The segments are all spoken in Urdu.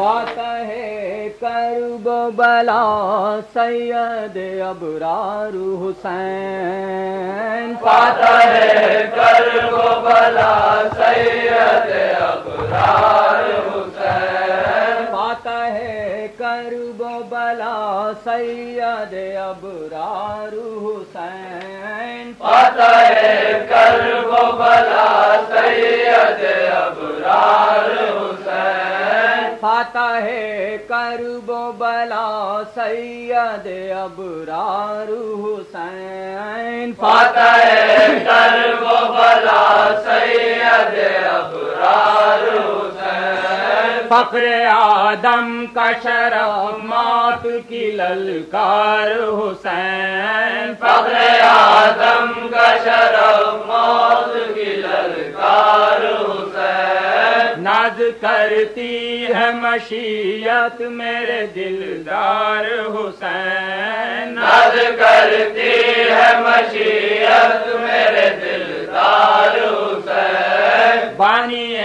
فاتح کرب بلا سید ابرار حسین۔ فاتح کرب بلا سید ابرار حسین۔ کرب بلا سید ابرار حسین۔ فاتح کرب بلا سید ابرار حسین۔ فاتح کرب بلا سید ابرار حسین فاتح کرب بلا سید ابرار حسین۔ فخر آدم کا شرف مات کی للکار حسین۔ فخر آدم کا شرف، موت کی للکار حسین۔ ناز کرتی ہے مشیت میرے دلدار حسین۔ ناز کرتی ہے مشیت میرے دلدار حسین۔ بانی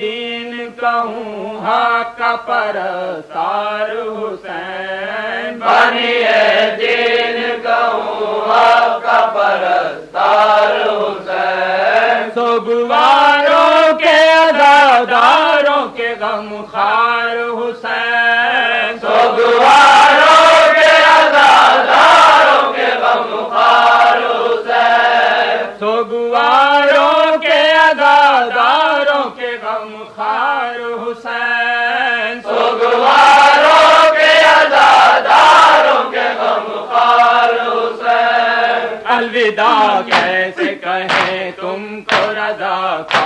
دین کہوں ہاں کا پرستار حسین بنی دین کہوں کا پرستار حسین سوگواروں کے اداداروں کے غم خار حسین سوگواروں کے ازاداروں کے غمخوار حسین سوگواروں خار حسین سوگواروں کے ازاداروں کے حسین۔ الوداع کیسے کہیں تم کو رضا کار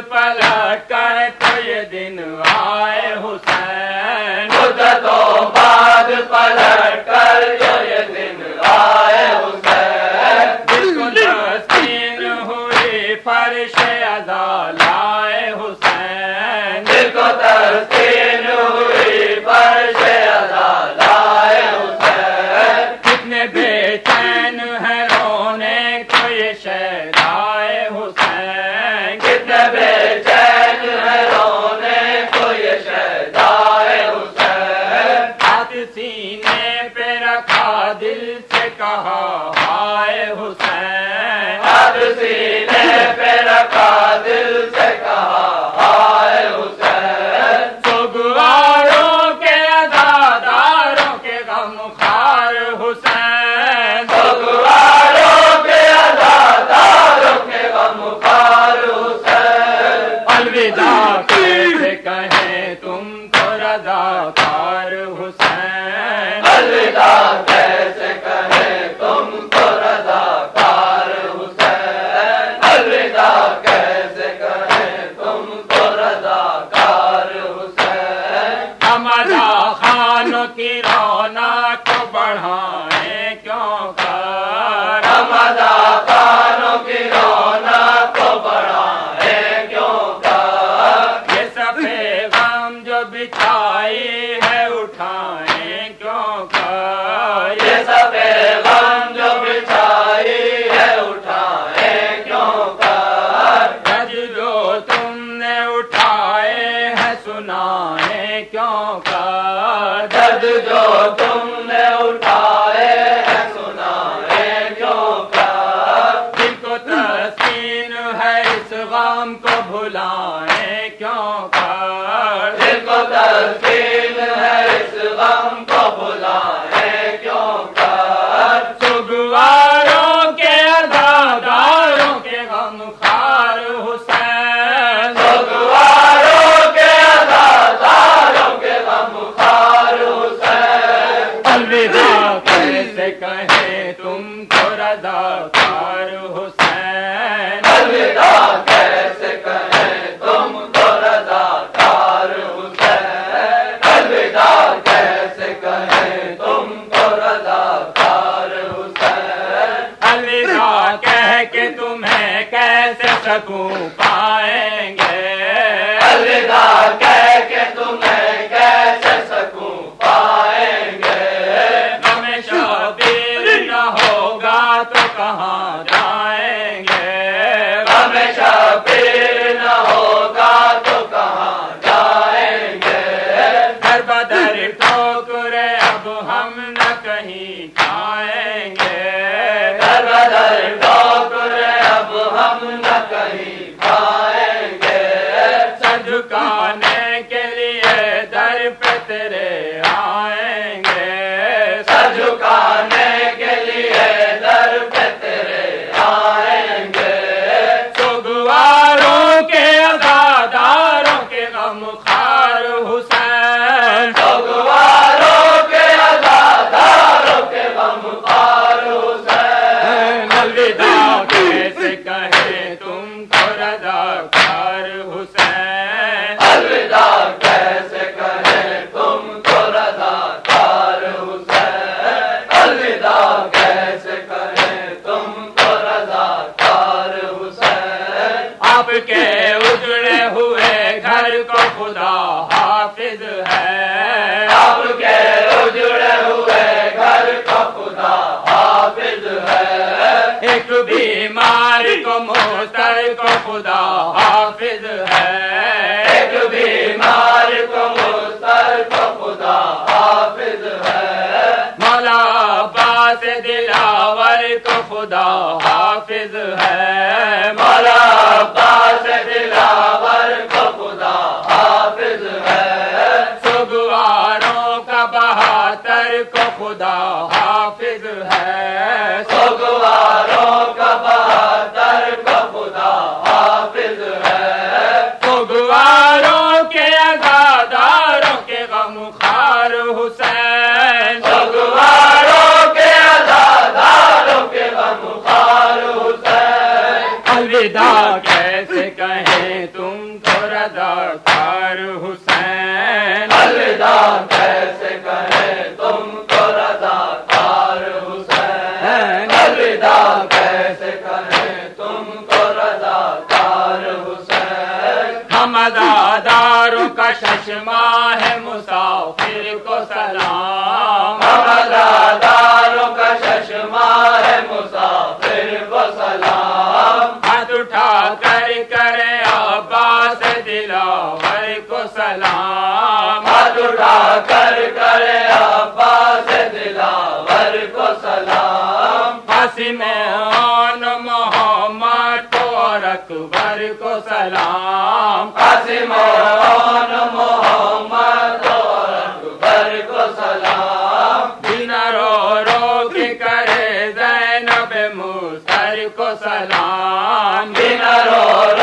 پلا کر تو یہ دن آئے حسین کی رونق بڑھائیں کیوں تم کو رضا کار حسین۔ الوداع کیسے کہیں تم کو رضا کار حسین۔ الوداع کیسے کہیں تم کو رضا کار حسین۔ الوداع کہہ کے تمہیں کیسے سکوں پائیں گے؟ کہیں کھا خدا حافظ ہے۔ آپ کے اجڑ ہوئے گھر کا خدا حافظ ہے۔ ایک بیمار کو موتر کو خدا حافظ ہے ردا کیسے کہیں؟ تم تو رداکار حسین۔ الدا کیسے کہیں؟ تم تو رداکار حسین۔ الدا کیسے کہیں؟ تم تو رداکار حسین۔ ہم داداروں کا ششمہ قاسمان محمد کو اکبر کو سلام۔ قاسمان محمد کو اکبر کو سلام۔ بن رو رو کے کرے زینب موسر کو سلام۔ بن رو